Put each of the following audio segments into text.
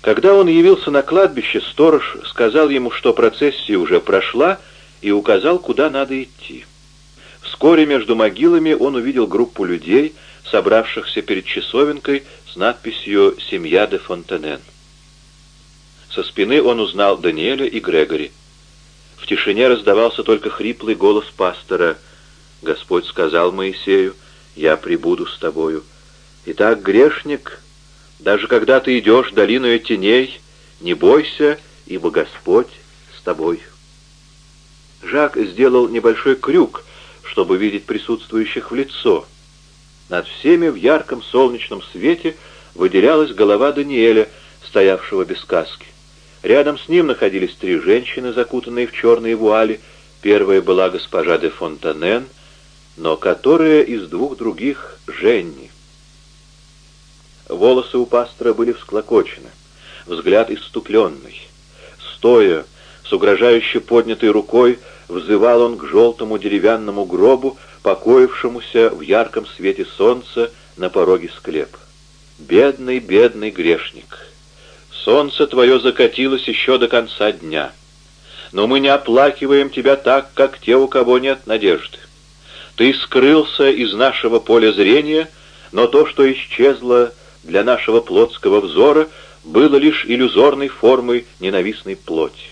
Когда он явился на кладбище, сторож сказал ему, что процессия уже прошла, и указал, куда надо идти. Вскоре между могилами он увидел группу людей, собравшихся перед часовенкой с надписью «Семья де Фонтенен». Со спины он узнал Даниэля и Грегори. В тишине раздавался только хриплый голос пастора. «Господь сказал Моисею, я прибуду с тобою. Итак, грешник, даже когда ты идешь долиною теней, не бойся, ибо Господь с тобой». Жак сделал небольшой крюк, чтобы видеть присутствующих в лицо. Над всеми в ярком солнечном свете выделялась голова Даниэля, стоявшего без каски. Рядом с ним находились три женщины, закутанные в черные вуали. Первая была госпожа де Фонтанен, но которая из двух других — Женни. Волосы у пастора были всклокочены, взгляд иступленный. Стоя, с угрожающе поднятой рукой, взывал он к желтому деревянному гробу, покоившемуся в ярком свете солнца на пороге склепа. «Бедный, бедный грешник! Солнце твое закатилось еще до конца дня, но мы не оплакиваем тебя так, как те, у кого нет надежды. Ты скрылся из нашего поля зрения, но то, что исчезло для нашего плотского взора, было лишь иллюзорной формой ненавистной плоти.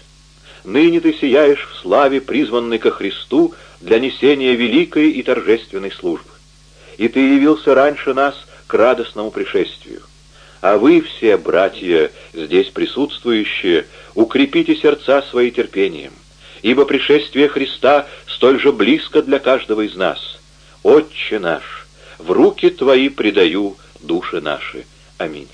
Ныне ты сияешь в славе, призванной ко Христу для несения великой и торжественной службы. И ты явился раньше нас к радостному пришествию. А вы все, братья, здесь присутствующие, укрепите сердца свои терпением, ибо пришествие Христа столь же близко для каждого из нас. Отче наш, в руки Твои предаю души наши. Аминь.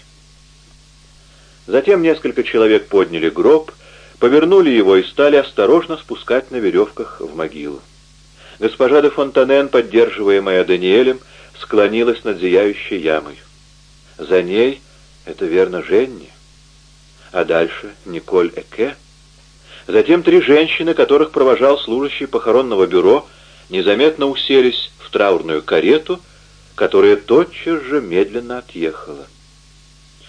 Затем несколько человек подняли гроб, повернули его и стали осторожно спускать на веревках в могилу. Госпожа де Фонтанен, поддерживаемая Даниэлем, склонилась над зияющей ямой. За ней, это верно, Женни. А дальше Николь Эке. Затем три женщины, которых провожал служащий похоронного бюро, незаметно уселись в траурную карету, которая тотчас же медленно отъехала.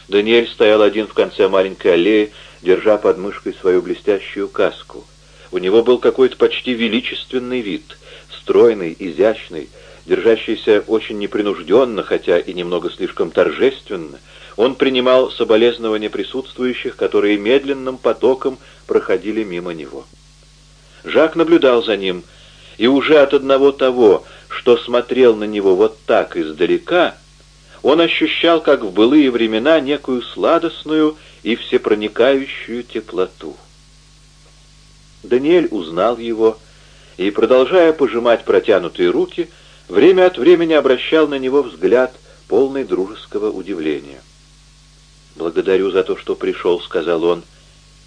Даниэль стоял один в конце маленькой аллеи, держа под мышкой свою блестящую каску. У него был какой-то почти величественный вид, стройный, изящный, держащийся очень непринужденно, хотя и немного слишком торжественно. Он принимал соболезнования присутствующих, которые медленным потоком проходили мимо него. Жак наблюдал за ним, и уже от одного того, что смотрел на него вот так издалека, он ощущал, как в былые времена, некую сладостную и всепроникающую теплоту. Даниэль узнал его и, продолжая пожимать протянутые руки, время от времени обращал на него взгляд, полный дружеского удивления. «Благодарю за то, что пришел», — сказал он,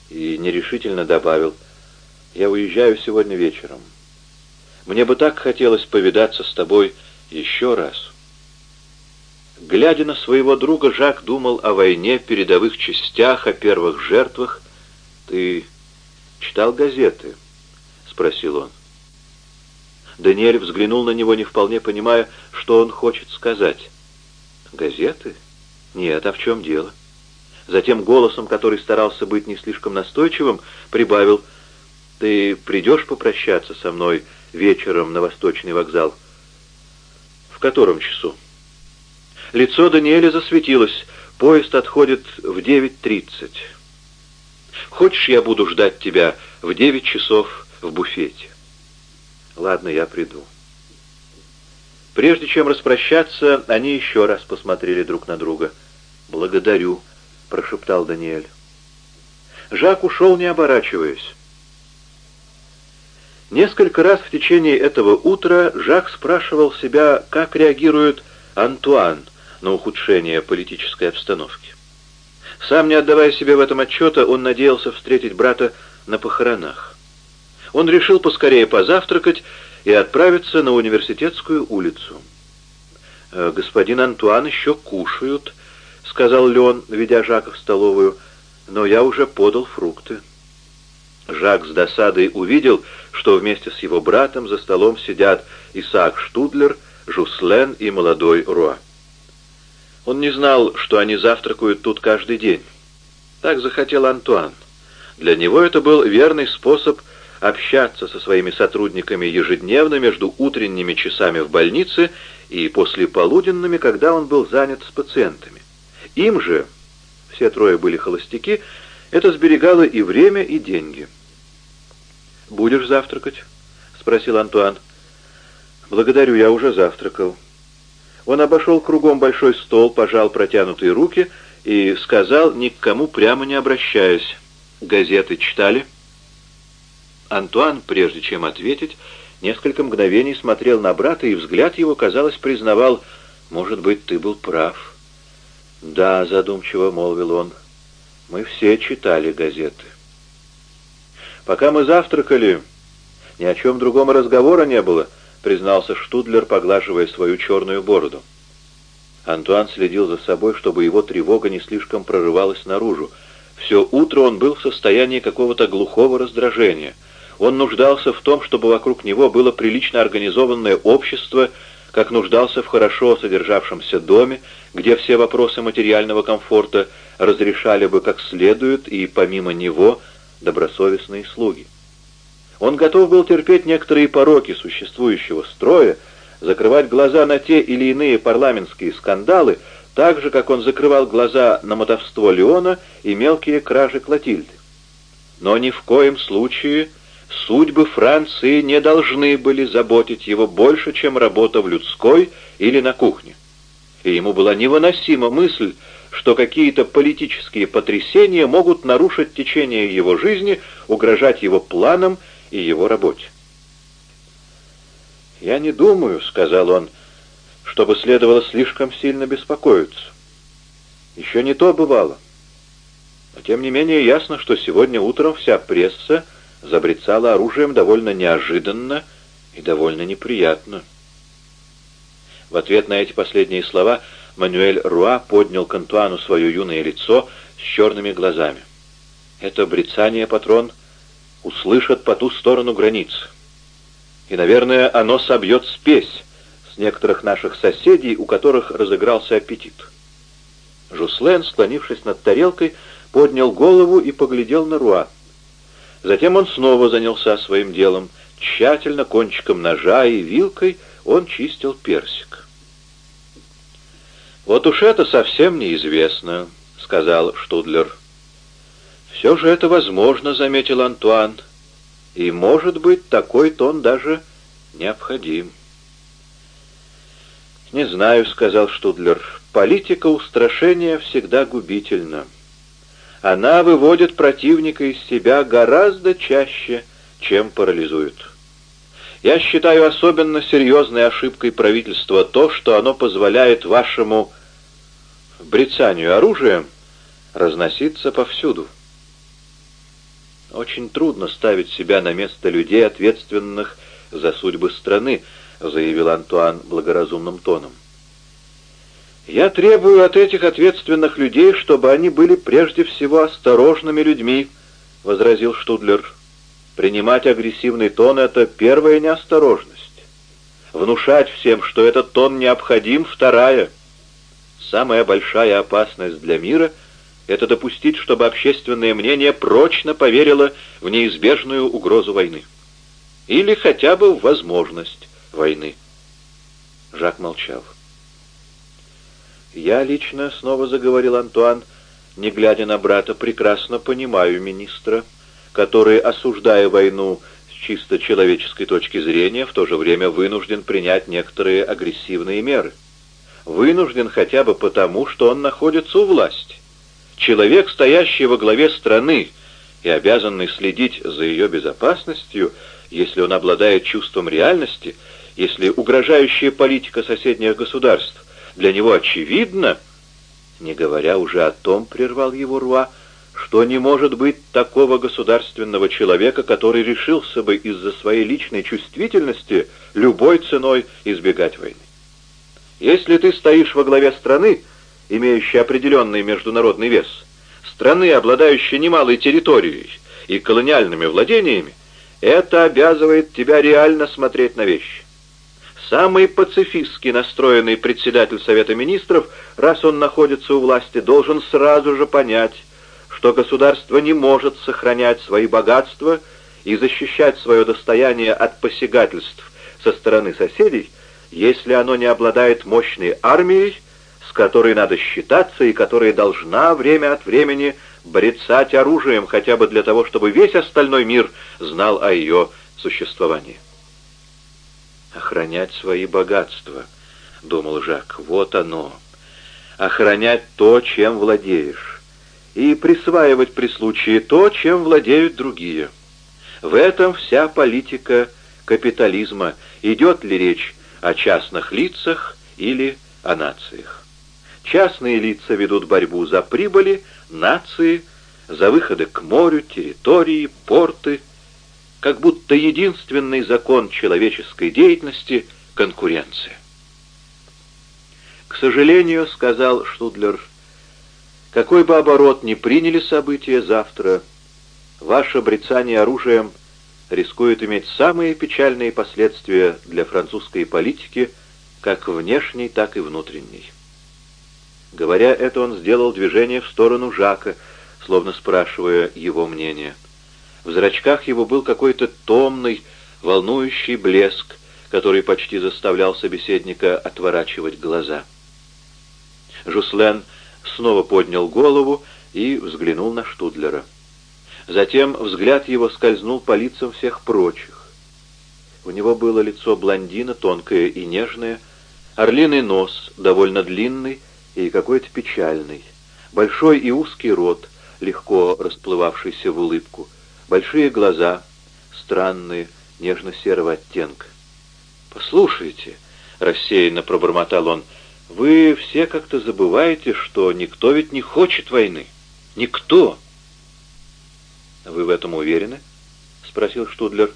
и нерешительно добавил, «Я уезжаю сегодня вечером. Мне бы так хотелось повидаться с тобой еще раз». Глядя на своего друга, Жак думал о войне, передовых частях, о первых жертвах. «Ты читал газеты?» — спросил он. Даниэль взглянул на него, не вполне понимая, что он хочет сказать. «Газеты? Нет, а в чем дело?» Затем голосом, который старался быть не слишком настойчивым, прибавил, «Ты придешь попрощаться со мной вечером на Восточный вокзал?» «В котором часу?» Лицо Даниэля засветилось. Поезд отходит в 9.30. Хочешь, я буду ждать тебя в 9 часов в буфете? Ладно, я приду. Прежде чем распрощаться, они еще раз посмотрели друг на друга. «Благодарю», — прошептал Даниэль. Жак ушел, не оборачиваясь. Несколько раз в течение этого утра Жак спрашивал себя, как реагирует Антуан — на ухудшение политической обстановки. Сам не отдавая себе в этом отчета, он надеялся встретить брата на похоронах. Он решил поскорее позавтракать и отправиться на университетскую улицу. «Э, «Господин Антуан еще кушают», — сказал Леон, ведя Жака в столовую, — «но я уже подал фрукты». Жак с досадой увидел, что вместе с его братом за столом сидят Исаак Штудлер, Жуслен и молодой Руа. Он не знал, что они завтракают тут каждый день. Так захотел Антуан. Для него это был верный способ общаться со своими сотрудниками ежедневно между утренними часами в больнице и послеполуденными, когда он был занят с пациентами. Им же, все трое были холостяки, это сберегало и время, и деньги. «Будешь завтракать?» — спросил Антуан. «Благодарю, я уже завтракал». Он обошел кругом большой стол, пожал протянутые руки и сказал, ни к кому прямо не обращаясь. «Газеты читали?» Антуан, прежде чем ответить, несколько мгновений смотрел на брата, и взгляд его, казалось, признавал, «Может быть, ты был прав». «Да», — задумчиво молвил он, — «мы все читали газеты». «Пока мы завтракали, ни о чем другом разговора не было», — признался Штудлер, поглаживая свою черную бороду. Антуан следил за собой, чтобы его тревога не слишком прорывалась наружу. Все утро он был в состоянии какого-то глухого раздражения — он нуждался в том, чтобы вокруг него было прилично организованное общество, как нуждался в хорошо содержавшемся доме, где все вопросы материального комфорта разрешали бы как следует и, помимо него, добросовестные слуги. Он готов был терпеть некоторые пороки существующего строя, закрывать глаза на те или иные парламентские скандалы, так же, как он закрывал глаза на мотовство Леона и мелкие кражи Клотильды. Но ни в коем случае Судьбы Франции не должны были заботить его больше, чем работа в людской или на кухне. И ему была невыносима мысль, что какие-то политические потрясения могут нарушить течение его жизни, угрожать его планам и его работе. «Я не думаю», — сказал он, — «чтобы следовало слишком сильно беспокоиться. Еще не то бывало. Но тем не менее ясно, что сегодня утром вся пресса — забрецала оружием довольно неожиданно и довольно неприятно. В ответ на эти последние слова Мануэль Руа поднял к Антуану свое юное лицо с черными глазами. Это брецание, патрон, услышат по ту сторону границ. И, наверное, оно собьет спесь с некоторых наших соседей, у которых разыгрался аппетит. Жуслен, склонившись над тарелкой, поднял голову и поглядел на Руа. Затем он снова занялся своим делом. Тщательно, кончиком ножа и вилкой он чистил персик. «Вот уж это совсем неизвестно», — сказал Штудлер. «Все же это возможно», — заметил Антуан. «И, может быть, такой тон даже необходим». «Не знаю», — сказал Штудлер. «Политика устрашения всегда губительна» она выводит противника из себя гораздо чаще, чем парализует. Я считаю особенно серьезной ошибкой правительства то, что оно позволяет вашему брецанию оружием разноситься повсюду. Очень трудно ставить себя на место людей, ответственных за судьбы страны, заявил Антуан благоразумным тоном. Я требую от этих ответственных людей, чтобы они были прежде всего осторожными людьми, — возразил Штудлер. Принимать агрессивный тон — это первая неосторожность. Внушать всем, что этот тон необходим, — вторая. Самая большая опасность для мира — это допустить, чтобы общественное мнение прочно поверило в неизбежную угрозу войны. Или хотя бы в возможность войны. Жак молчал. «Я лично, — снова заговорил Антуан, не глядя на брата, — прекрасно понимаю министра, который, осуждая войну с чисто человеческой точки зрения, в то же время вынужден принять некоторые агрессивные меры. Вынужден хотя бы потому, что он находится у власти. Человек, стоящий во главе страны и обязанный следить за ее безопасностью, если он обладает чувством реальности, если угрожающая политика соседних государств для него очевидно, не говоря уже о том, прервал его Руа, что не может быть такого государственного человека, который решился бы из-за своей личной чувствительности любой ценой избегать войны. Если ты стоишь во главе страны, имеющей определенный международный вес, страны, обладающей немалой территорией и колониальными владениями, это обязывает тебя реально смотреть на вещи. Самый пацифистски настроенный председатель Совета Министров, раз он находится у власти, должен сразу же понять, что государство не может сохранять свои богатства и защищать свое достояние от посягательств со стороны соседей, если оно не обладает мощной армией, с которой надо считаться и которая должна время от времени брецать оружием хотя бы для того, чтобы весь остальной мир знал о ее существовании. «Охранять свои богатства», — думал Жак, — «вот оно. Охранять то, чем владеешь, и присваивать при случае то, чем владеют другие. В этом вся политика капитализма, идет ли речь о частных лицах или о нациях. Частные лица ведут борьбу за прибыли, нации, за выходы к морю, территории, порты, как будто единственный закон человеческой деятельности — конкуренция. «К сожалению, — сказал Штудлер, — какой бы оборот ни приняли события завтра, ваше брецание оружием рискует иметь самые печальные последствия для французской политики, как внешней, так и внутренней. Говоря это, он сделал движение в сторону Жака, словно спрашивая его мнение. В зрачках его был какой-то томный, волнующий блеск, который почти заставлял собеседника отворачивать глаза. Жуслен снова поднял голову и взглянул на Штудлера. Затем взгляд его скользнул по лицам всех прочих. У него было лицо блондина, тонкое и нежное, орлиный нос, довольно длинный и какой-то печальный, большой и узкий рот, легко расплывавшийся в улыбку, большие глаза, странные, нежно-серого оттенка. «Послушайте», — рассеянно пробормотал он, — «вы все как-то забываете, что никто ведь не хочет войны. Никто!» «Вы в этом уверены?» — спросил Штудлер.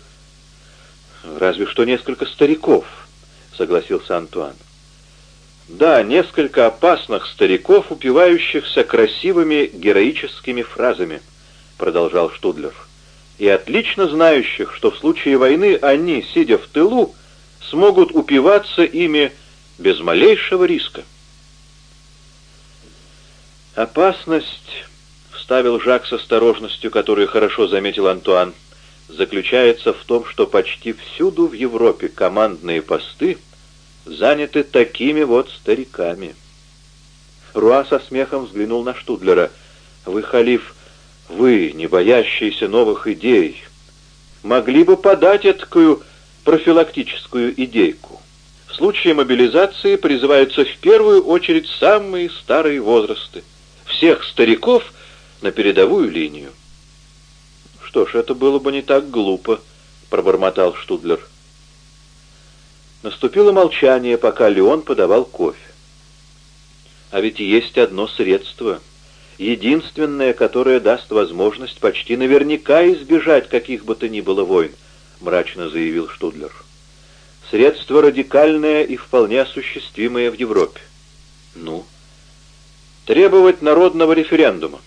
«Разве что несколько стариков», — согласился Антуан. «Да, несколько опасных стариков, упивающихся красивыми героическими фразами», — продолжал Штудлер, «и отлично знающих, что в случае войны они, сидя в тылу, смогут упиваться ими без малейшего риска». «Опасность вставил Жак с осторожностью, которую хорошо заметил Антуан, заключается в том, что почти всюду в Европе командные посты заняты такими вот стариками. Руа со смехом взглянул на Штудлера. «Вы, халиф, вы, не боящиеся новых идей, могли бы подать такую профилактическую идейку. В случае мобилизации призываются в первую очередь самые старые возрасты. Всех стариков — на передовую линию. «Что ж, это было бы не так глупо», — пробормотал Штудлер. Наступило молчание, пока Леон подавал кофе. «А ведь есть одно средство, единственное, которое даст возможность почти наверняка избежать каких бы то ни было войн», — мрачно заявил Штудлер. «Средство радикальное и вполне осуществимое в Европе». «Ну?» «Требовать народного референдума».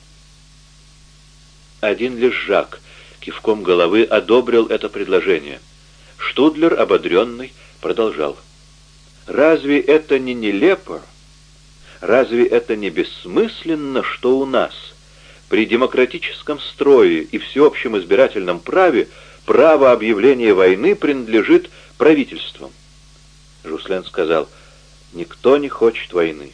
Один лишь Жак кивком головы одобрил это предложение. Штудлер, ободренный, продолжал. «Разве это не нелепо? Разве это не бессмысленно, что у нас, при демократическом строе и всеобщем избирательном праве, право объявления войны принадлежит правительствам?» Жуслен сказал, «Никто не хочет войны».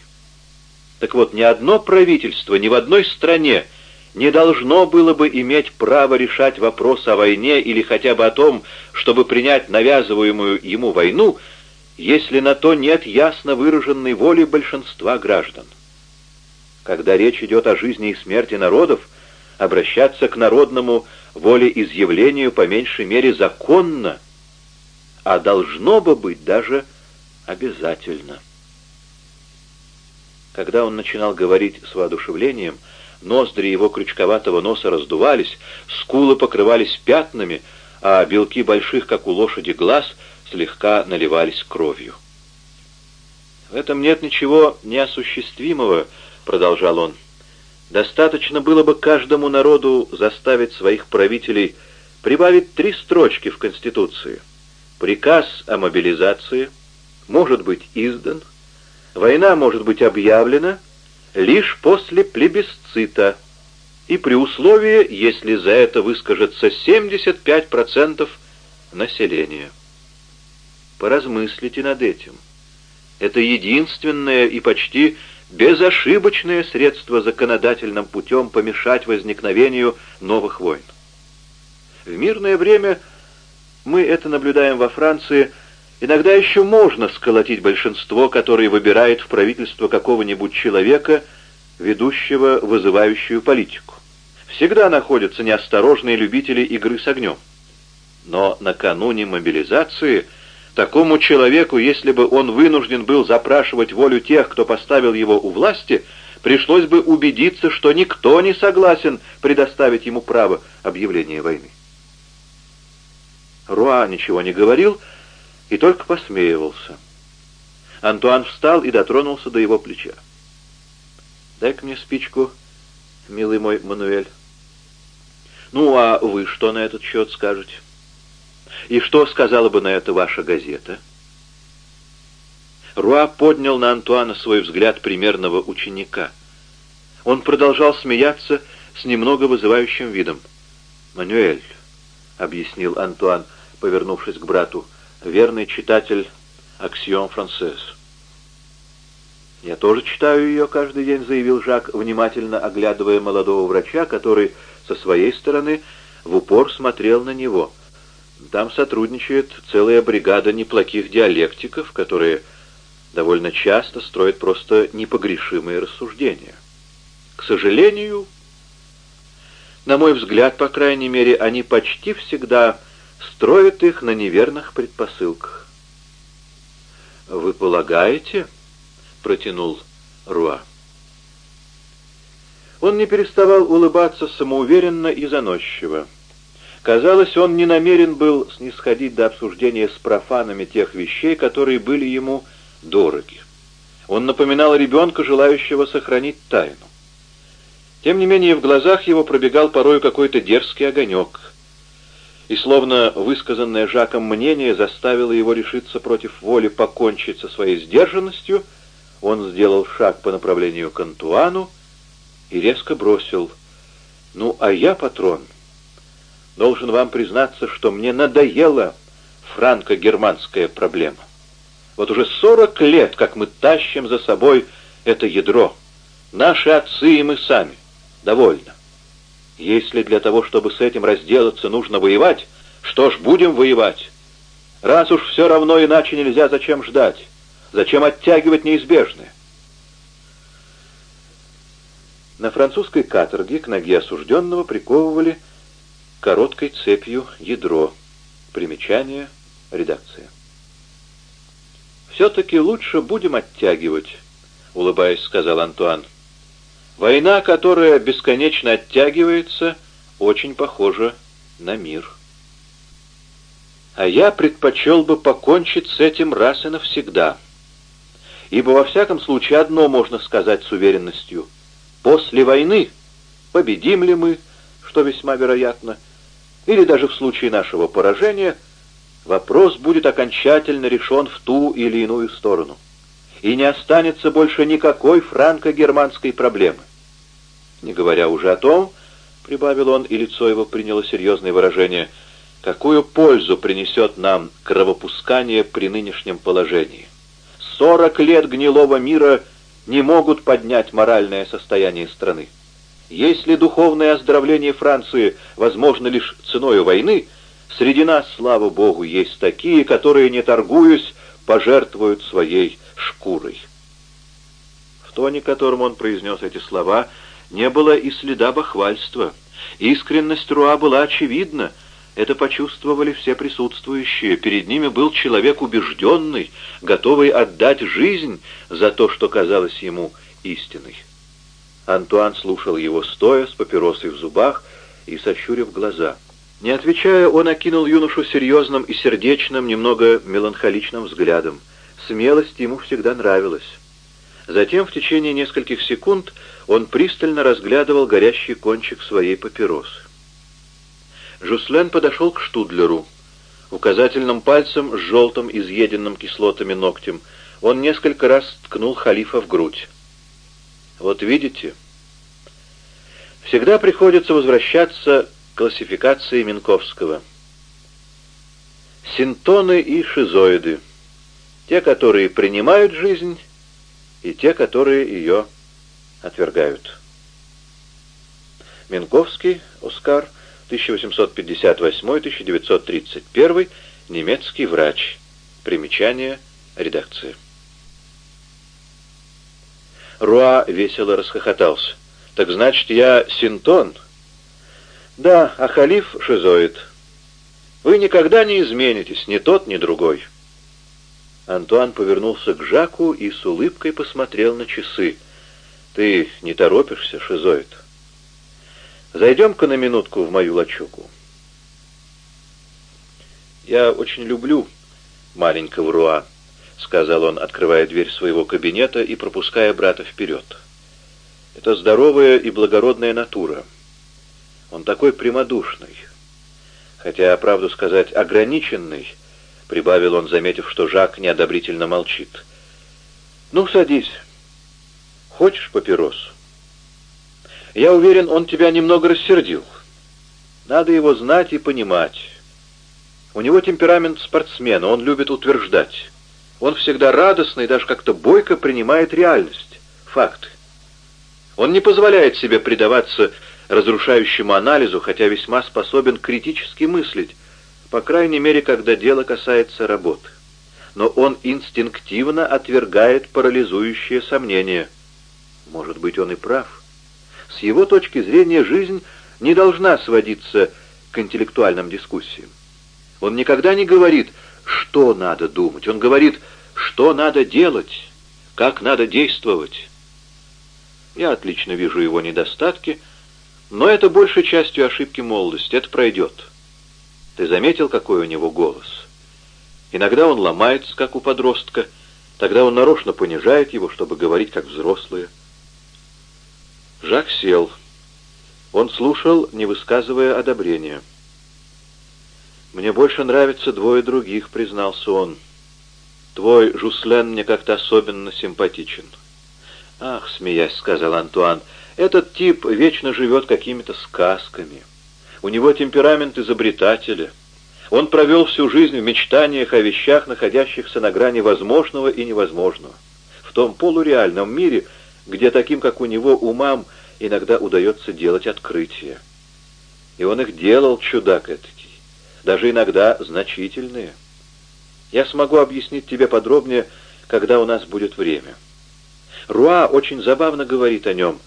Так вот, ни одно правительство, ни в одной стране не должно было бы иметь право решать вопрос о войне или хотя бы о том, чтобы принять навязываемую ему войну, если на то нет ясно выраженной воли большинства граждан. Когда речь идет о жизни и смерти народов, обращаться к народному волеизъявлению по меньшей мере законно, а должно бы быть даже обязательно. Когда он начинал говорить с воодушевлением, Ноздри его крючковатого носа раздувались, скулы покрывались пятнами, а белки больших, как у лошади, глаз слегка наливались кровью. «В этом нет ничего неосуществимого», — продолжал он. «Достаточно было бы каждому народу заставить своих правителей прибавить три строчки в Конституции. Приказ о мобилизации может быть издан, война может быть объявлена, лишь после плебисцита, и при условии, если за это выскажется 75% населения. Поразмыслите над этим. Это единственное и почти безошибочное средство законодательным путем помешать возникновению новых войн. В мирное время мы это наблюдаем во Франции. Иногда еще можно сколотить большинство, которое выбирает в правительство какого-нибудь человека, ведущего вызывающую политику. Всегда находятся неосторожные любители игры с огнем. Но накануне мобилизации такому человеку, если бы он вынужден был запрашивать волю тех, кто поставил его у власти, пришлось бы убедиться, что никто не согласен предоставить ему право объявления войны. Руа ничего не говорил и только посмеивался. Антуан встал и дотронулся до его плеча. «Дай-ка мне спичку, милый мой Мануэль». «Ну, а вы что на этот счет скажете?» «И что сказала бы на это ваша газета?» Руа поднял на Антуана свой взгляд примерного ученика. Он продолжал смеяться с немного вызывающим видом. «Мануэль», — объяснил Антуан, — повернувшись к брату, верный читатель «Аксион Францез». «Я тоже читаю ее каждый день», — заявил Жак, внимательно оглядывая молодого врача, который со своей стороны в упор смотрел на него. Там сотрудничает целая бригада неплохих диалектиков, которые довольно часто строят просто непогрешимые рассуждения. К сожалению, на мой взгляд, по крайней мере, они почти всегда строят их на неверных предпосылках. «Вы полагаете?» — протянул Руа. Он не переставал улыбаться самоуверенно и заносчиво. Казалось, он не намерен был снисходить до обсуждения с профанами тех вещей, которые были ему дороги. Он напоминал ребенка, желающего сохранить тайну. Тем не менее, в глазах его пробегал порой какой-то дерзкий огонек — и словно высказанное Жаком мнение заставило его решиться против воли покончить со своей сдержанностью, он сделал шаг по направлению к Антуану и резко бросил «Ну, а я, патрон, должен вам признаться, что мне надоела франко-германская проблема. Вот уже сорок лет, как мы тащим за собой это ядро. Наши отцы и мы сами. Довольно. Если для того, чтобы с этим разделаться, нужно воевать, что ж, будем воевать. Раз уж все равно иначе нельзя, зачем ждать? Зачем оттягивать неизбежное? На французской каторге к ноге осужденного приковывали короткой цепью ядро. Примечание, редакция. «Все-таки лучше будем оттягивать», — улыбаясь, сказал Антуан. Война, которая бесконечно оттягивается, очень похожа на мир. А я предпочел бы покончить с этим раз и навсегда. Ибо во всяком случае одно можно сказать с уверенностью. После войны победим ли мы, что весьма вероятно, или даже в случае нашего поражения, вопрос будет окончательно решен в ту или иную сторону. И не останется больше никакой франко-германской проблемы. Не говоря уже о том, — прибавил он, и лицо его приняло серьезное выражение, — какую пользу принесет нам кровопускание при нынешнем положении. Сорок лет гнилого мира не могут поднять моральное состояние страны. Если духовное оздоровление Франции возможно лишь ценой войны, среди нас, слава Богу, есть такие, которые, не торгуясь, пожертвуют своей шкурой. В тоне, которым он произнес эти слова, — не было и следа бахвальства. Искренность Руа была очевидна. Это почувствовали все присутствующие. Перед ними был человек убежденный, готовый отдать жизнь за то, что казалось ему истиной. Антуан слушал его стоя, с папиросой в зубах и сощурив глаза. Не отвечая, он окинул юношу серьезным и сердечным, немного меланхоличным взглядом. Смелость ему всегда нравилась. Затем в течение нескольких секунд он пристально разглядывал горящий кончик своей папиросы. Жуслен подошел к Штудлеру. Указательным пальцем с желтым, изъеденным кислотами ногтем он несколько раз ткнул халифа в грудь. «Вот видите, Всегда приходится возвращаться к классификации Минковского. Синтоны и шизоиды. Те, которые принимают жизнь, и те, которые ее отвергают. Минковский, Оскар, 1858-1931, немецкий врач. Примечание редакции. Руа весело расхохотался. «Так значит, я синтон?» «Да, а халиф — шизоид. Вы никогда не изменитесь, ни тот, ни другой». Антуан повернулся к Жаку и с улыбкой посмотрел на часы. «Ты не торопишься, шизоид? Зайдем-ка на минутку в мою лачугу». «Я очень люблю маленького Руа», — сказал он, открывая дверь своего кабинета и пропуская брата вперед. «Это здоровая и благородная натура. Он такой прямодушный, хотя, правду сказать, ограниченный, прибавил он, заметив, что Жак неодобрительно молчит. «Ну, садись. Хочешь папиросу?» «Я уверен, он тебя немного рассердил. Надо его знать и понимать. У него темперамент спортсмена, он любит утверждать. Он всегда радостно и даже как-то бойко принимает реальность, факты. Он не позволяет себе предаваться разрушающему анализу, хотя весьма способен критически мыслить, по крайней мере, когда дело касается работы. Но он инстинктивно отвергает парализующие сомнения. Может быть, он и прав. С его точки зрения жизнь не должна сводиться к интеллектуальным дискуссиям. Он никогда не говорит, что надо думать. Он говорит, что надо делать, как надо действовать. Я отлично вижу его недостатки, но это большей частью ошибки молодости. Это пройдет. Ты заметил, какой у него голос? Иногда он ломается, как у подростка, тогда он нарочно понижает его, чтобы говорить, как взрослые. Жак сел. Он слушал, не высказывая одобрения. «Мне больше нравятся двое других», — признался он. «Твой Жуслен мне как-то особенно симпатичен». «Ах», — смеясь, — сказал Антуан, — «этот тип вечно живет какими-то сказками». У него темперамент изобретателя. Он провел всю жизнь в мечтаниях о вещах, находящихся на грани возможного и невозможного. В том полуреальном мире, где таким, как у него, умам иногда удается делать открытия. И он их делал, чудак этакий, даже иногда значительные. Я смогу объяснить тебе подробнее, когда у нас будет время. Руа очень забавно говорит о нем.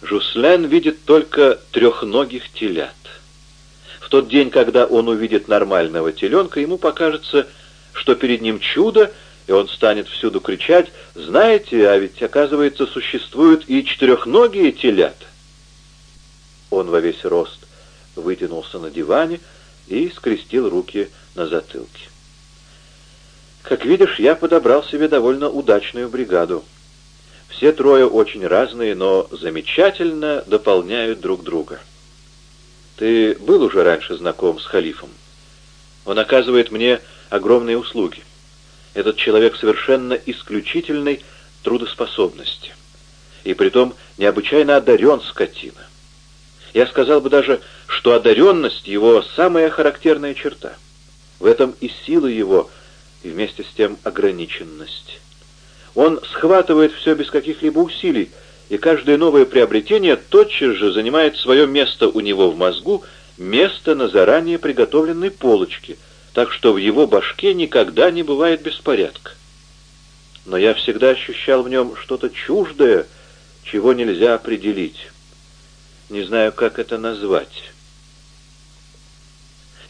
Жуслен видит только трехногих телят тот день, когда он увидит нормального теленка, ему покажется, что перед ним чудо, и он станет всюду кричать, «Знаете, а ведь, оказывается, существуют и четырехногие телята». Он во весь рост вытянулся на диване и скрестил руки на затылке. Как видишь, я подобрал себе довольно удачную бригаду. Все трое очень разные, но замечательно дополняют друг друга. Ты был уже раньше знаком с халифом? Он оказывает мне огромные услуги. Этот человек совершенно исключительной трудоспособности. И притом необычайно одарен скотина. Я сказал бы даже, что одаренность его самая характерная черта. В этом и сила его, и вместе с тем ограниченность. Он схватывает все без каких-либо усилий, и каждое новое приобретение тотчас же занимает свое место у него в мозгу, место на заранее приготовленной полочке, так что в его башке никогда не бывает беспорядка. Но я всегда ощущал в нем что-то чуждое, чего нельзя определить. Не знаю, как это назвать.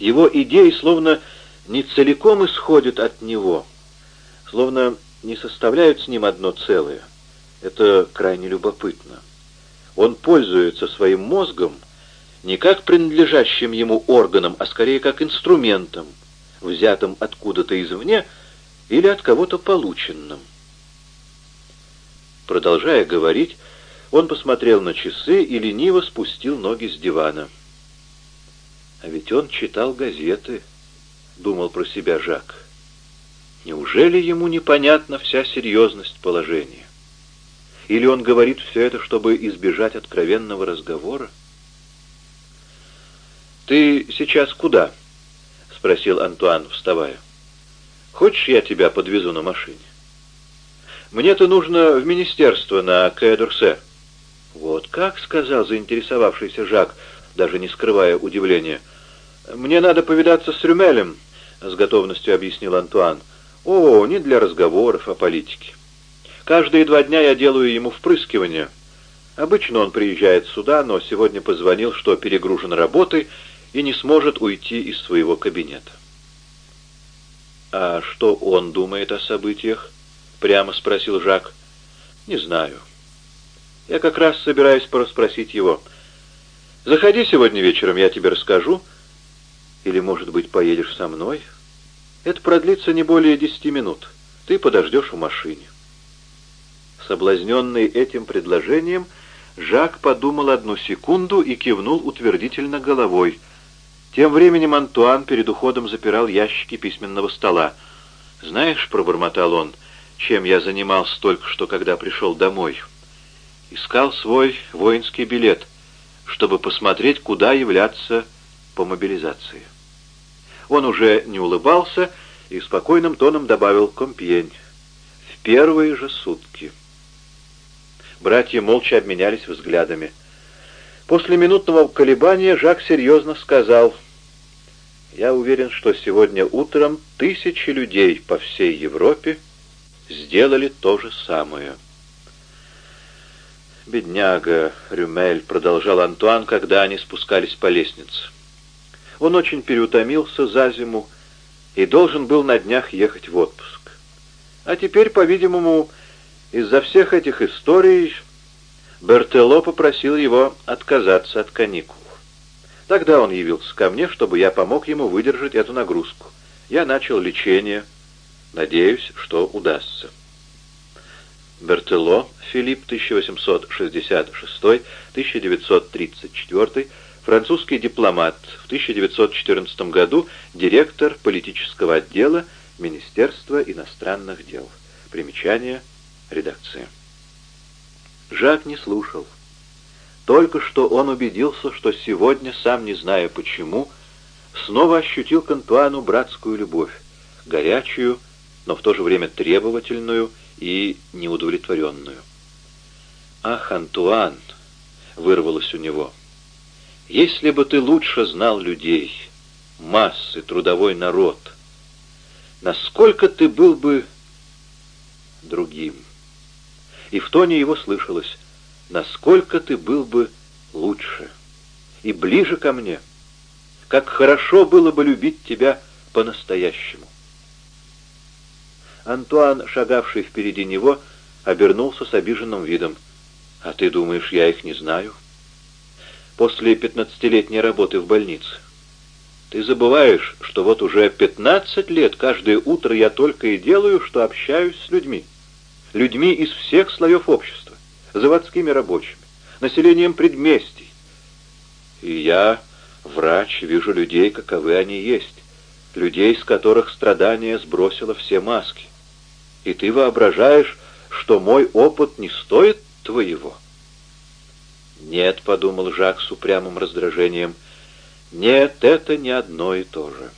Его идеи словно не целиком исходят от него, словно не составляют с ним одно целое. Это крайне любопытно. Он пользуется своим мозгом не как принадлежащим ему органом, а скорее как инструментом, взятым откуда-то извне или от кого-то полученным. Продолжая говорить, он посмотрел на часы и лениво спустил ноги с дивана. «А ведь он читал газеты», — думал про себя Жак. «Неужели ему непонятна вся серьезность положения?» Или он говорит все это, чтобы избежать откровенного разговора? «Ты сейчас куда?» — спросил Антуан, вставая. «Хочешь, я тебя подвезу на машине?» «Мне-то нужно в министерство на Кэдурсе». «Вот как?» — сказал заинтересовавшийся Жак, даже не скрывая удивления. «Мне надо повидаться с Рюмелем», — с готовностью объяснил Антуан. «О, не для разговоров о политике. Каждые два дня я делаю ему впрыскивание. Обычно он приезжает сюда, но сегодня позвонил, что перегружен работой и не сможет уйти из своего кабинета». «А что он думает о событиях?» — прямо спросил Жак. «Не знаю. Я как раз собираюсь порасспросить его. Заходи сегодня вечером, я тебе расскажу. Или, может быть, поедешь со мной? Это продлится не более десяти минут. Ты подождешь в машине». Соблазненный этим предложением, Жак подумал одну секунду и кивнул утвердительно головой — тем временем Антуан перед уходом запирал ящики письменного стола. «Знаешь, — пробормотал он, — чем я занимался только что, когда пришел домой? Искал свой воинский билет, чтобы посмотреть, куда являться по мобилизации». Он уже не улыбался и спокойным тоном добавил «Компьень». «В первые же сутки». Братья молча обменялись взглядами. После минутного колебания Жак серьезно сказал, «Я уверен, что сегодня утром тысячи людей по всей Европе сделали то же самое». «Бедняга Рюмель», — продолжал Антуан, когда они спускались по лестнице. Он очень переутомился за зиму и должен был на днях ехать в отпуск. А теперь, по-видимому, из-за всех этих историй Бертело попросил его отказаться от каникул. Тогда он явился ко мне, чтобы я помог ему выдержать эту нагрузку. Я начал лечение. Надеюсь, что удастся. Бертело Филипп, 1866-1934, французский дипломат, в 1914 году директор политического отдела Министерства иностранных дел. Примечание редакции. Жак не слушал. Только что он убедился, что сегодня, сам не зная почему, снова ощутил к Антуану братскую любовь, горячую, но в то же время требовательную и неудовлетворенную. «Ах, Антуан!» — вырвалось у него. «Если бы ты лучше знал людей, массы, трудовой народ, насколько ты был бы другим?» И в тоне его слышалось «Насколько ты был бы лучше и ближе ко мне, как хорошо было бы любить тебя по-настоящему». Антуан, шагавший впереди него, обернулся с обиженным видом. «А ты думаешь, я их не знаю?» «После пятнадцатилетней работы в больнице. Ты забываешь, что вот уже пятнадцать лет каждое утро я только и делаю, что общаюсь с людьми людьми из всех слоев общества, заводскими рабочими, населением предместий. И я, врач, вижу людей, каковы они есть, людей, с которых страдание сбросило все маски. И ты воображаешь, что мой опыт не стоит твоего? «Нет», — подумал Жак с упрямым раздражением, — «нет, это не одно и то же».